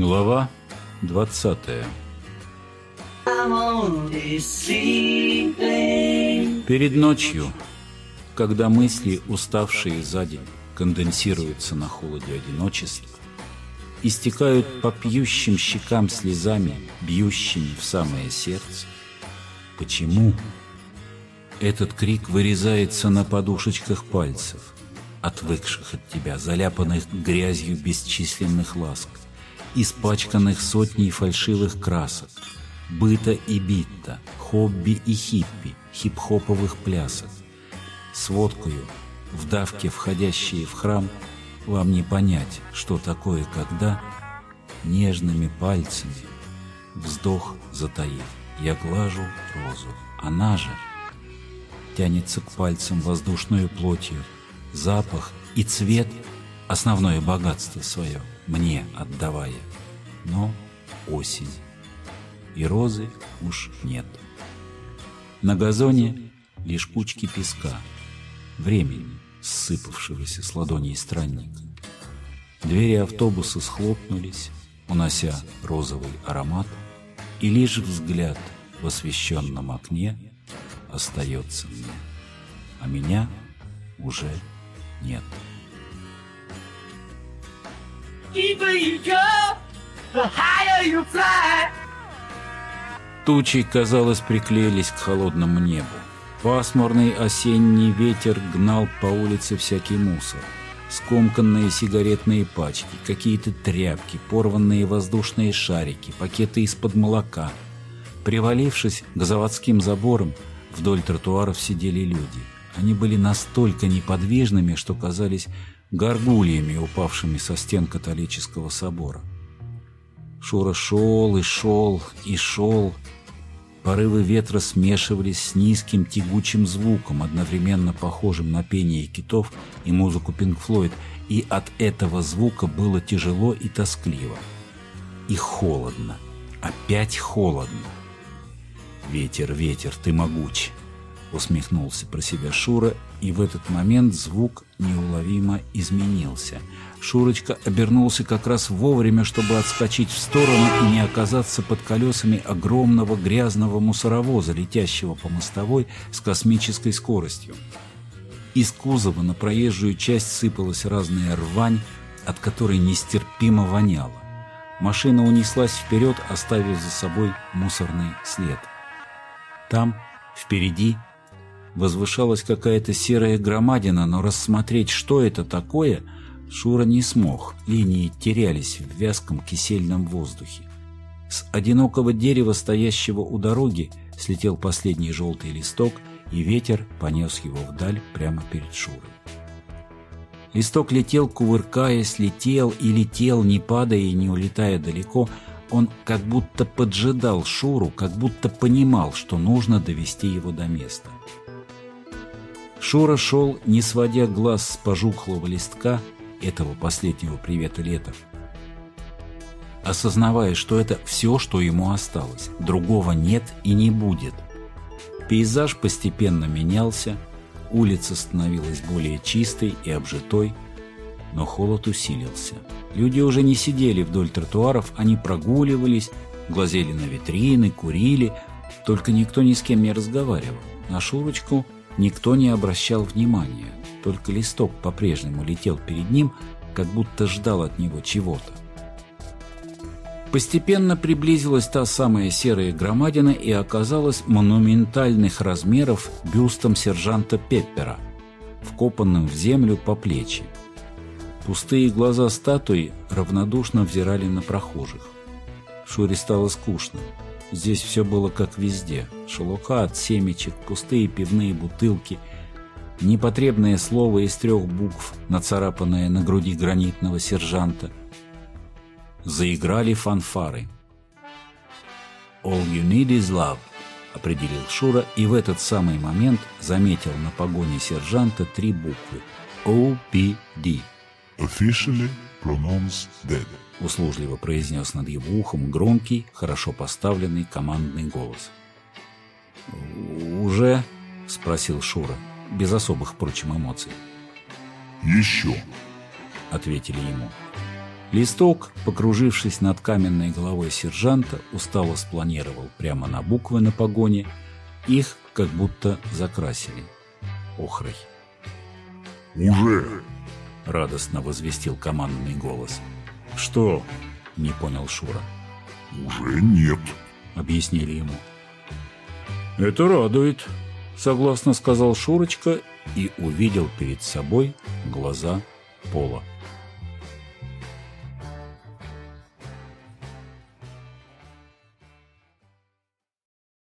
Глава 20 Перед ночью, когда мысли, уставшие за день, конденсируются на холоде одиночества, истекают по пьющим щекам слезами, бьющими в самое сердце. Почему? Этот крик вырезается на подушечках пальцев, отвыкших от тебя, заляпанных грязью бесчисленных ласк, испачканных сотней фальшивых красок, быта и битта, хобби и хиппи, хип-хоповых плясок. С водкою, в входящие в храм, вам не понять, что такое когда нежными пальцами, вздох затаив, я глажу розу. Она же тянется к пальцам воздушную плотью, запах и цвет — основное богатство свое мне отдавая. Но осень, и розы уж нет. На газоне лишь кучки песка, времени, ссыпавшегося с ладоней странника. Двери автобуса схлопнулись, унося розовый аромат, и лишь взгляд в освещенном окне остается мне, а меня уже нет. Тучи, казалось, приклеились к холодному небу. Пасмурный осенний ветер гнал по улице всякий мусор. Скомканные сигаретные пачки, какие-то тряпки, порванные воздушные шарики, пакеты из-под молока. Привалившись к заводским заборам, вдоль тротуаров сидели люди. Они были настолько неподвижными, что казались горгульями, упавшими со стен католического собора. Шура шел и шел и шел. Порывы ветра смешивались с низким тягучим звуком, одновременно похожим на пение китов и музыку Пинк Флойд, и от этого звука было тяжело и тоскливо. И холодно. Опять холодно. «Ветер, ветер, ты могуч!» Усмехнулся про себя Шура, и в этот момент звук неуловимо изменился. Шурочка обернулся как раз вовремя, чтобы отскочить в сторону и не оказаться под колесами огромного грязного мусоровоза, летящего по мостовой с космической скоростью. Из кузова на проезжую часть сыпалась разная рвань, от которой нестерпимо воняло. Машина унеслась вперед, оставив за собой мусорный след. Там, впереди, возвышалась какая-то серая громадина, но рассмотреть, что это такое, Шура не смог. Линии терялись в вязком кисельном воздухе. С одинокого дерева, стоящего у дороги, слетел последний желтый листок, и ветер понес его вдаль прямо перед Шурой. Листок летел, кувыркаясь, летел и летел, не падая и не улетая далеко. Он как будто поджидал Шуру, как будто понимал, что нужно довести его до места. Шура шел, не сводя глаз с пожухлого листка этого последнего привета лета, осознавая, что это все, что ему осталось, другого нет и не будет. Пейзаж постепенно менялся, улица становилась более чистой и обжитой, но холод усилился. Люди уже не сидели вдоль тротуаров, они прогуливались, глазели на витрины, курили, только никто ни с кем не разговаривал. На Шурочку – Никто не обращал внимания, только листок по-прежнему летел перед ним, как будто ждал от него чего-то. Постепенно приблизилась та самая серая громадина и оказалась монументальных размеров бюстом сержанта Пеппера, вкопанным в землю по плечи. Пустые глаза статуи равнодушно взирали на прохожих. Шуре стало скучно. Здесь все было как везде. Шелуха от семечек, пустые пивные бутылки, непотребное слово из трех букв, нацарапанное на груди гранитного сержанта. Заиграли фанфары. «All you need is love», — определил Шура, и в этот самый момент заметил на погоне сержанта три буквы «OPD». Officially pronounced dead услужливо произнес над его ухом громкий, хорошо поставленный командный голос. «Уже?» — спросил Шура, без особых, впрочем, эмоций. «Еще!» — ответили ему. Листок, покружившись над каменной головой сержанта, устало спланировал прямо на буквы на погоне. Их как будто закрасили охрой. «Уже!» — радостно возвестил командный голос. «Что?» — не понял Шура. «Уже нет», — объяснили ему. «Это радует», — согласно сказал Шурочка и увидел перед собой глаза Пола.